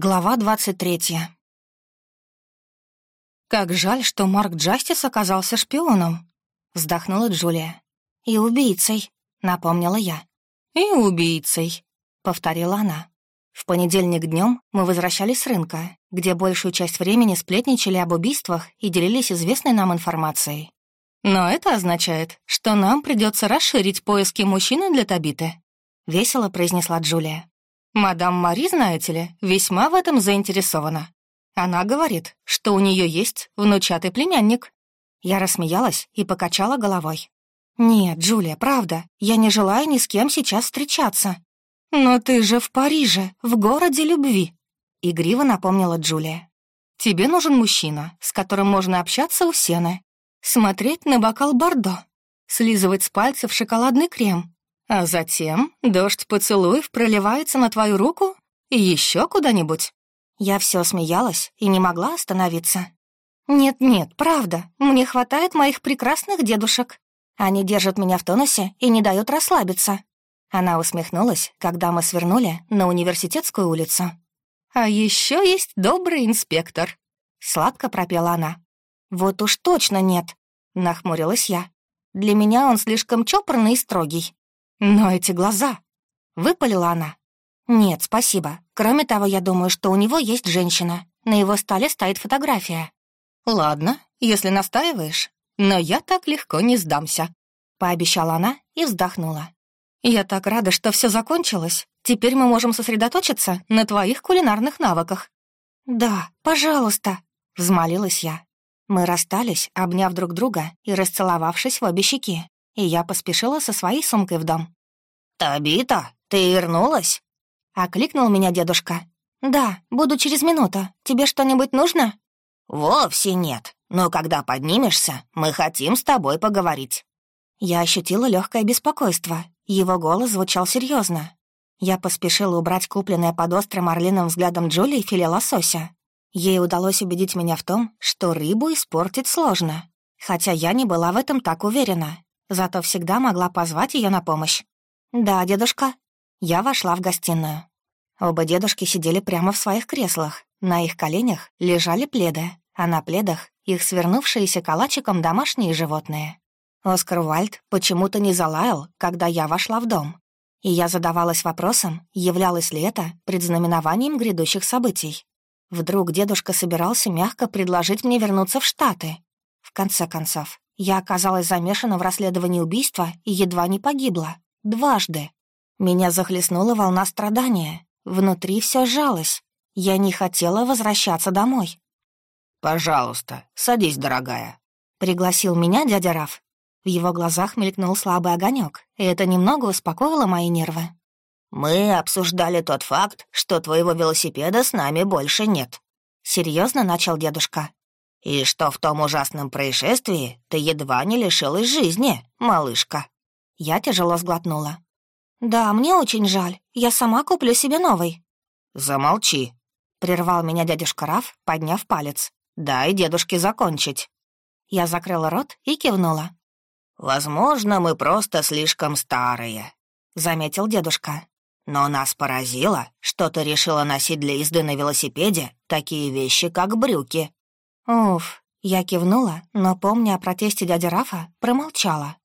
Глава 23 «Как жаль, что Марк Джастис оказался шпионом», — вздохнула Джулия. «И убийцей», — напомнила я. «И убийцей», — повторила она. В понедельник днем мы возвращались с рынка, где большую часть времени сплетничали об убийствах и делились известной нам информацией. «Но это означает, что нам придется расширить поиски мужчины для Табиты», — весело произнесла Джулия. Мадам Мари, знаете ли, весьма в этом заинтересована. Она говорит, что у нее есть внучатый племянник. Я рассмеялась и покачала головой. «Нет, Джулия, правда, я не желаю ни с кем сейчас встречаться». «Но ты же в Париже, в городе любви», — игриво напомнила Джулия. «Тебе нужен мужчина, с которым можно общаться у сены, смотреть на бокал Бордо, слизывать с пальцев шоколадный крем, а затем дождь поцелуев проливается на твою руку и еще куда-нибудь. Я все смеялась и не могла остановиться. «Нет-нет, правда, мне хватает моих прекрасных дедушек. Они держат меня в тонусе и не дают расслабиться». Она усмехнулась, когда мы свернули на университетскую улицу. «А еще есть добрый инспектор», — сладко пропела она. «Вот уж точно нет», — нахмурилась я. «Для меня он слишком чопорный и строгий. «Но эти глаза...» — выпалила она. «Нет, спасибо. Кроме того, я думаю, что у него есть женщина. На его столе стоит фотография». «Ладно, если настаиваешь, но я так легко не сдамся», — пообещала она и вздохнула. «Я так рада, что все закончилось. Теперь мы можем сосредоточиться на твоих кулинарных навыках». «Да, пожалуйста», — взмолилась я. Мы расстались, обняв друг друга и расцеловавшись в обе щеки и я поспешила со своей сумкой в дом. «Табита, ты вернулась?» — окликнул меня дедушка. «Да, буду через минуту. Тебе что-нибудь нужно?» «Вовсе нет. Но когда поднимешься, мы хотим с тобой поговорить». Я ощутила легкое беспокойство. Его голос звучал серьезно. Я поспешила убрать купленное под острым орлиным взглядом Джулии филе лосося. Ей удалось убедить меня в том, что рыбу испортить сложно. Хотя я не была в этом так уверена зато всегда могла позвать ее на помощь. «Да, дедушка». Я вошла в гостиную. Оба дедушки сидели прямо в своих креслах. На их коленях лежали пледы, а на пледах их свернувшиеся калачиком домашние животные. Оскар Уальд почему-то не залаял, когда я вошла в дом. И я задавалась вопросом, являлось ли это предзнаменованием грядущих событий. Вдруг дедушка собирался мягко предложить мне вернуться в Штаты. В конце концов, я оказалась замешана в расследовании убийства и едва не погибла. Дважды. Меня захлестнула волна страдания. Внутри все сжалось. Я не хотела возвращаться домой. «Пожалуйста, садись, дорогая», — пригласил меня дядя Раф. В его глазах мелькнул слабый огонек, и это немного успокоило мои нервы. «Мы обсуждали тот факт, что твоего велосипеда с нами больше нет», — серьезно начал дедушка. И что в том ужасном происшествии ты едва не лишилась жизни, малышка». Я тяжело сглотнула. «Да, мне очень жаль. Я сама куплю себе новый». «Замолчи», — прервал меня дядюшка Раф, подняв палец. «Дай дедушке закончить». Я закрыла рот и кивнула. «Возможно, мы просто слишком старые», — заметил дедушка. «Но нас поразило, что ты решила носить для езды на велосипеде такие вещи, как брюки». Уф, я кивнула, но, помня о протесте дяди Рафа, промолчала.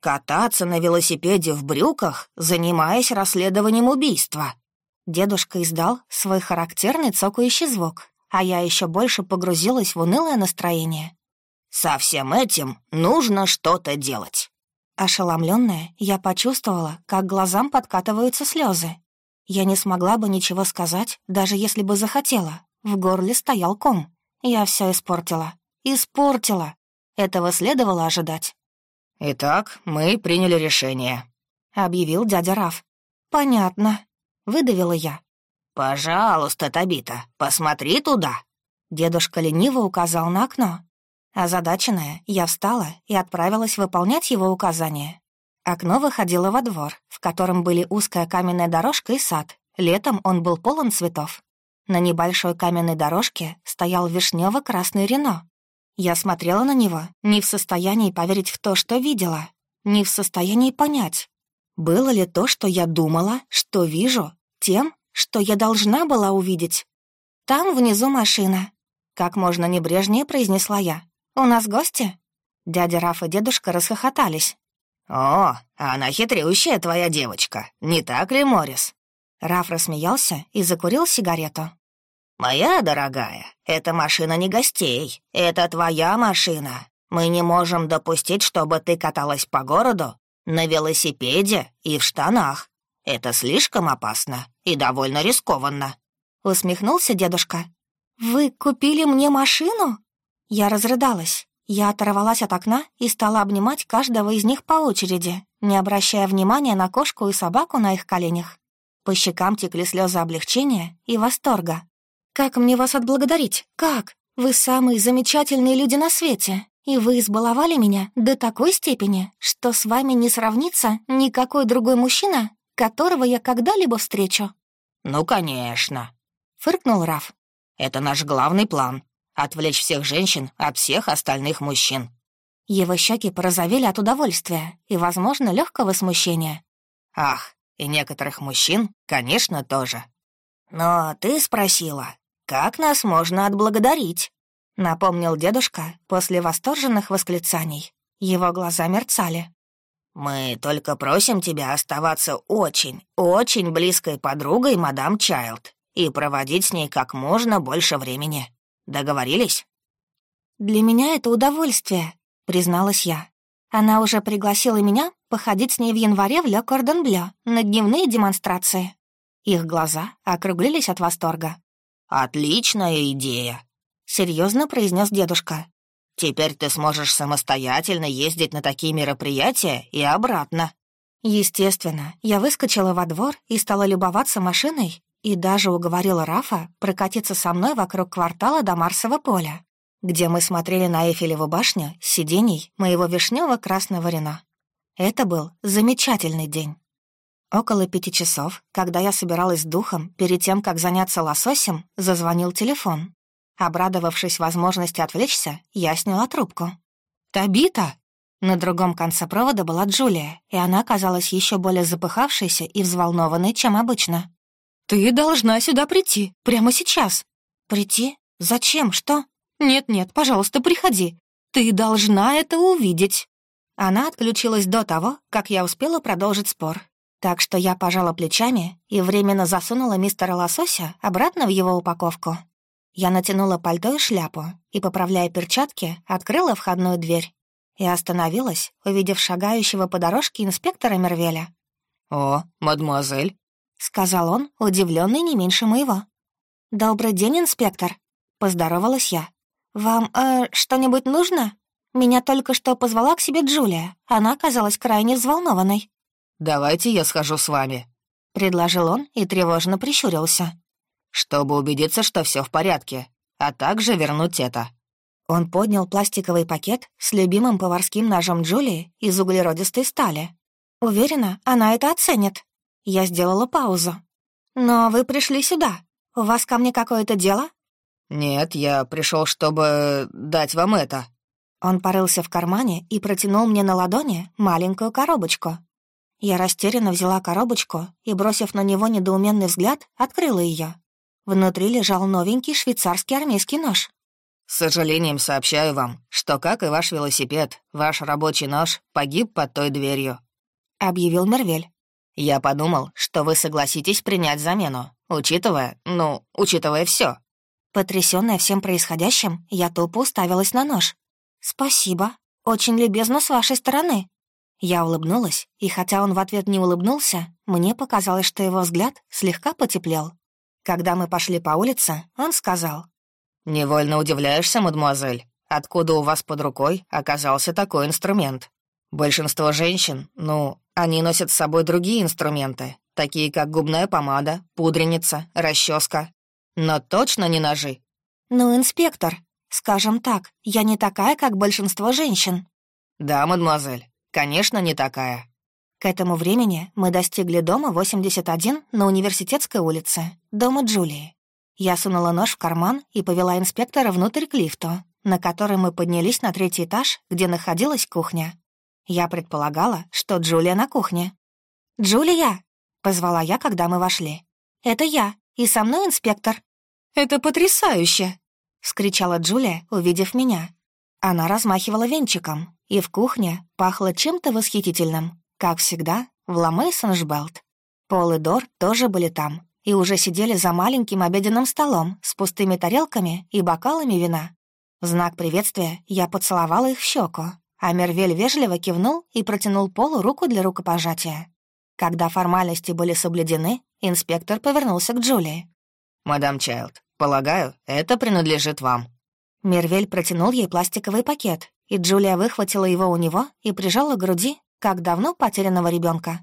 «Кататься на велосипеде в брюках, занимаясь расследованием убийства». Дедушка издал свой характерный цокающий звук, а я еще больше погрузилась в унылое настроение. «Со всем этим нужно что-то делать». Ошеломленная, я почувствовала, как глазам подкатываются слезы. Я не смогла бы ничего сказать, даже если бы захотела. В горле стоял ком. Я все испортила. Испортила. Этого следовало ожидать. «Итак, мы приняли решение», — объявил дядя Раф. «Понятно», — выдавила я. «Пожалуйста, Табита, посмотри туда». Дедушка лениво указал на окно. Озадаченная, я встала и отправилась выполнять его указания. Окно выходило во двор, в котором были узкая каменная дорожка и сад. Летом он был полон цветов. На небольшой каменной дорожке стоял вишнево красный Рено. Я смотрела на него, не в состоянии поверить в то, что видела, не в состоянии понять, было ли то, что я думала, что вижу, тем, что я должна была увидеть. Там внизу машина». Как можно небрежнее произнесла я. «У нас гости?» Дядя Раф и дедушка расхохотались. «О, она хитрющая твоя девочка, не так ли, Морис?» Раф рассмеялся и закурил сигарету. «Моя дорогая, эта машина не гостей, это твоя машина. Мы не можем допустить, чтобы ты каталась по городу на велосипеде и в штанах. Это слишком опасно и довольно рискованно». Усмехнулся дедушка. «Вы купили мне машину?» Я разрыдалась. Я оторвалась от окна и стала обнимать каждого из них по очереди, не обращая внимания на кошку и собаку на их коленях. По щекам текли слезы облегчения и восторга. «Как мне вас отблагодарить? Как? Вы самые замечательные люди на свете, и вы избаловали меня до такой степени, что с вами не сравнится никакой другой мужчина, которого я когда-либо встречу». «Ну, конечно», — фыркнул Раф. «Это наш главный план Отвлечь всех женщин от всех остальных мужчин». Его щеки порозовели от удовольствия и, возможно, легкого смущения. «Ах, и некоторых мужчин, конечно, тоже. Но ты спросила, как нас можно отблагодарить?» Напомнил дедушка после восторженных восклицаний. Его глаза мерцали. «Мы только просим тебя оставаться очень, очень близкой подругой мадам Чайлд и проводить с ней как можно больше времени. Договорились?» «Для меня это удовольствие», — призналась я. Она уже пригласила меня походить с ней в январе в Ле Кордон Блё на дневные демонстрации. Их глаза округлились от восторга. «Отличная идея», — серьезно произнес дедушка. «Теперь ты сможешь самостоятельно ездить на такие мероприятия и обратно». Естественно, я выскочила во двор и стала любоваться машиной и даже уговорила Рафа прокатиться со мной вокруг квартала до Марсового поля, где мы смотрели на Эйфелеву башню с сидений моего вишнево-красного Рено. Это был замечательный день. Около пяти часов, когда я собиралась с духом перед тем, как заняться лососем, зазвонил телефон. Обрадовавшись возможности отвлечься, я сняла трубку. «Табита!» На другом конце провода была Джулия, и она казалась еще более запыхавшейся и взволнованной, чем обычно. «Ты должна сюда прийти, прямо сейчас». «Прийти? Зачем? Что?» «Нет-нет, пожалуйста, приходи. Ты должна это увидеть». Она отключилась до того, как я успела продолжить спор. Так что я пожала плечами и временно засунула мистера Лосося обратно в его упаковку. Я натянула пальто и шляпу и, поправляя перчатки, открыла входную дверь и остановилась, увидев шагающего по дорожке инспектора Мервеля. «О, мадемуазель, — сказал он, удивленный не меньше моего. «Добрый день, инспектор», — поздоровалась я. «Вам, э, что-нибудь нужно? Меня только что позвала к себе Джулия. Она оказалась крайне взволнованной». «Давайте я схожу с вами», — предложил он и тревожно прищурился. «Чтобы убедиться, что все в порядке, а также вернуть это». Он поднял пластиковый пакет с любимым поварским ножом Джулии из углеродистой стали. Уверена, она это оценит. Я сделала паузу. «Но вы пришли сюда. У вас ко мне какое-то дело?» «Нет, я пришел, чтобы дать вам это». Он порылся в кармане и протянул мне на ладони маленькую коробочку. Я растерянно взяла коробочку и, бросив на него недоуменный взгляд, открыла ее. Внутри лежал новенький швейцарский армейский нож. «С сожалением сообщаю вам, что, как и ваш велосипед, ваш рабочий нож погиб под той дверью», — объявил Мервель. Я подумал, что вы согласитесь принять замену, учитывая, ну, учитывая все. Потрясённая всем происходящим, я тупо уставилась на нож. «Спасибо. Очень любезно с вашей стороны». Я улыбнулась, и хотя он в ответ не улыбнулся, мне показалось, что его взгляд слегка потеплел. Когда мы пошли по улице, он сказал. «Невольно удивляешься, мадемуазель, откуда у вас под рукой оказался такой инструмент? Большинство женщин, ну, они носят с собой другие инструменты, такие как губная помада, пудреница, расческа. Но точно не ножи. Ну, инспектор, скажем так, я не такая, как большинство женщин. Да, мадемуазель, конечно, не такая. К этому времени мы достигли дома 81 на Университетской улице, дома Джулии. Я сунула нож в карман и повела инспектора внутрь к лифту, на который мы поднялись на третий этаж, где находилась кухня. Я предполагала, что Джулия на кухне. «Джулия!» — позвала я, когда мы вошли. «Это я, и со мной инспектор». Это потрясающе!» — вскричала Джулия, увидев меня. Она размахивала венчиком, и в кухне пахло чем-то восхитительным, как всегда, в Ламейсоншбелт. Пол и Дор тоже были там и уже сидели за маленьким обеденным столом с пустыми тарелками и бокалами вина. В знак приветствия я поцеловала их в щеку, а Мервель вежливо кивнул и протянул Полу руку для рукопожатия. Когда формальности были соблюдены, инспектор повернулся к Джулии. «Мадам Чайлд, полагаю, это принадлежит вам». Мервель протянул ей пластиковый пакет, и Джулия выхватила его у него и прижала к груди, как давно потерянного ребенка.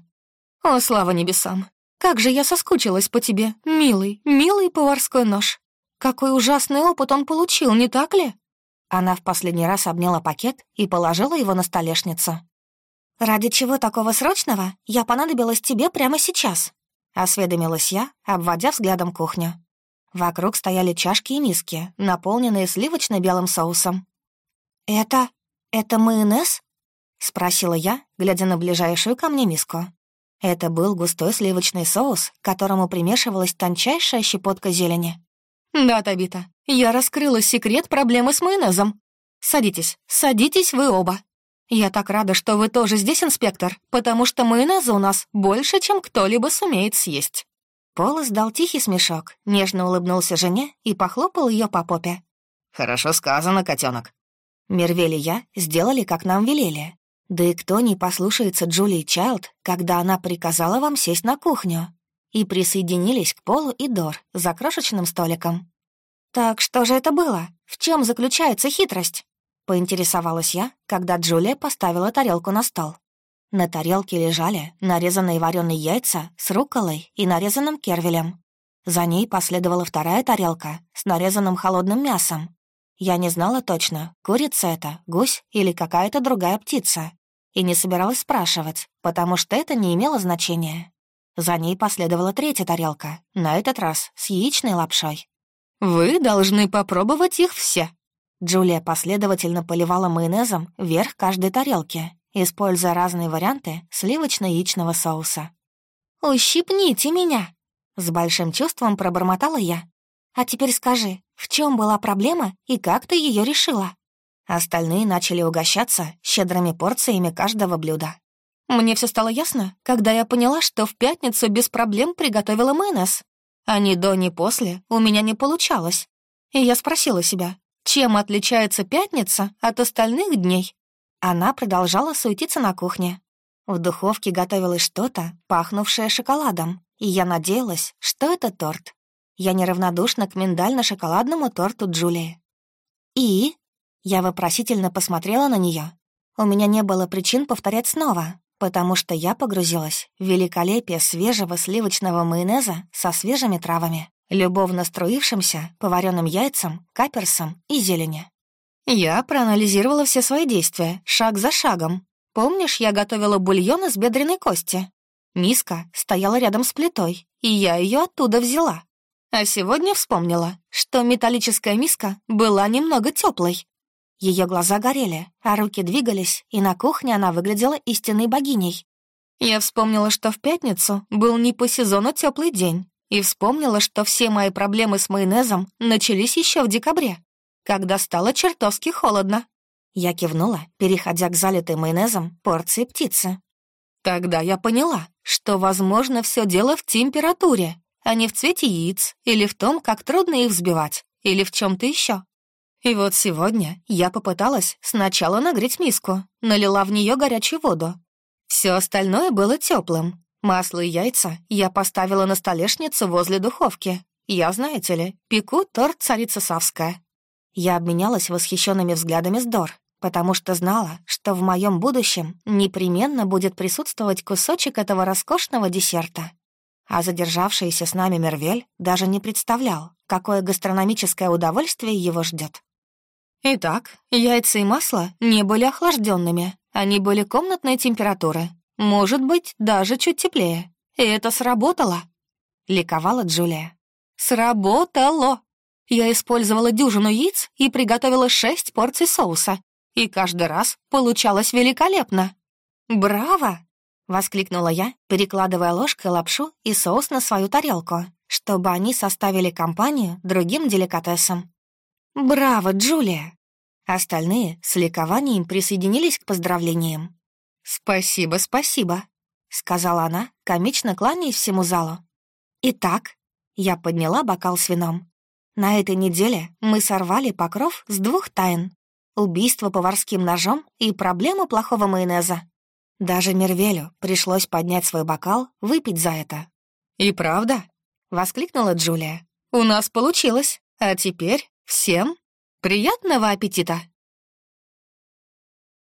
«О, слава небесам! Как же я соскучилась по тебе, милый, милый поварской нож! Какой ужасный опыт он получил, не так ли?» Она в последний раз обняла пакет и положила его на столешницу. «Ради чего такого срочного я понадобилась тебе прямо сейчас?» — осведомилась я, обводя взглядом кухню. Вокруг стояли чашки и миски, наполненные сливочно-белым соусом. «Это... это майонез?» — спросила я, глядя на ближайшую ко мне миску. Это был густой сливочный соус, к которому примешивалась тончайшая щепотка зелени. «Да, Табита, я раскрыла секрет проблемы с майонезом. Садитесь, садитесь вы оба. Я так рада, что вы тоже здесь, инспектор, потому что майонеза у нас больше, чем кто-либо сумеет съесть». Пол издал тихий смешок, нежно улыбнулся жене и похлопал ее по попе. «Хорошо сказано, котенок. Мервель и я сделали, как нам велели. Да и кто не послушается Джулии Чайлд, когда она приказала вам сесть на кухню? И присоединились к Полу и Дор за крошечным столиком. «Так что же это было? В чем заключается хитрость?» — поинтересовалась я, когда Джулия поставила тарелку на стол. На тарелке лежали нарезанные вареные яйца с рукколой и нарезанным кервелем. За ней последовала вторая тарелка с нарезанным холодным мясом, я не знала точно, курица это, гусь или какая-то другая птица. И не собиралась спрашивать, потому что это не имело значения. За ней последовала третья тарелка, на этот раз с яичной лапшой. «Вы должны попробовать их все». Джулия последовательно поливала майонезом вверх каждой тарелки, используя разные варианты сливочно-яичного соуса. «Ущипните меня!» — с большим чувством пробормотала я. «А теперь скажи, в чем была проблема и как ты ее решила?» Остальные начали угощаться щедрыми порциями каждого блюда. Мне все стало ясно, когда я поняла, что в пятницу без проблем приготовила майонез. А ни до, ни после у меня не получалось. И я спросила себя, чем отличается пятница от остальных дней? Она продолжала суетиться на кухне. В духовке готовилось что-то, пахнувшее шоколадом, и я надеялась, что это торт. Я неравнодушна к миндально-шоколадному торту Джулии. «И?» Я вопросительно посмотрела на нее. У меня не было причин повторять снова, потому что я погрузилась в великолепие свежего сливочного майонеза со свежими травами, любовно струившимся по вареным яйцам, каперсам и зелени. Я проанализировала все свои действия, шаг за шагом. Помнишь, я готовила бульон из бедренной кости? Миска стояла рядом с плитой, и я ее оттуда взяла. А сегодня вспомнила, что металлическая миска была немного теплой. Ее глаза горели, а руки двигались, и на кухне она выглядела истинной богиней. Я вспомнила, что в пятницу был не по сезону теплый день, и вспомнила, что все мои проблемы с майонезом начались еще в декабре, когда стало чертовски холодно. Я кивнула, переходя к залитой майонезом порции птицы. Тогда я поняла, что, возможно, все дело в температуре, а не в цвете яиц, или в том, как трудно их взбивать, или в чем то еще. И вот сегодня я попыталась сначала нагреть миску, налила в нее горячую воду. Все остальное было теплым. Масло и яйца я поставила на столешницу возле духовки. Я, знаете ли, пеку торт царица Савская. Я обменялась восхищенными взглядами с Дор, потому что знала, что в моем будущем непременно будет присутствовать кусочек этого роскошного десерта а задержавшийся с нами Мервель даже не представлял, какое гастрономическое удовольствие его ждет. Итак, яйца и масло не были охлажденными, они были комнатной температуры, может быть, даже чуть теплее. И это сработало, — ликовала Джулия. Сработало! Я использовала дюжину яиц и приготовила шесть порций соуса, и каждый раз получалось великолепно. Браво! Воскликнула я, перекладывая ложкой лапшу и соус на свою тарелку, чтобы они составили компанию другим деликатесам. «Браво, Джулия!» Остальные с ликованием присоединились к поздравлениям. «Спасибо, спасибо», — сказала она, комично кланяясь всему залу. «Итак», — я подняла бокал с вином. «На этой неделе мы сорвали покров с двух тайн. Убийство поварским ножом и проблему плохого майонеза. Даже Мервелю пришлось поднять свой бокал, выпить за это. «И правда?» — воскликнула Джулия. «У нас получилось. А теперь всем приятного аппетита!»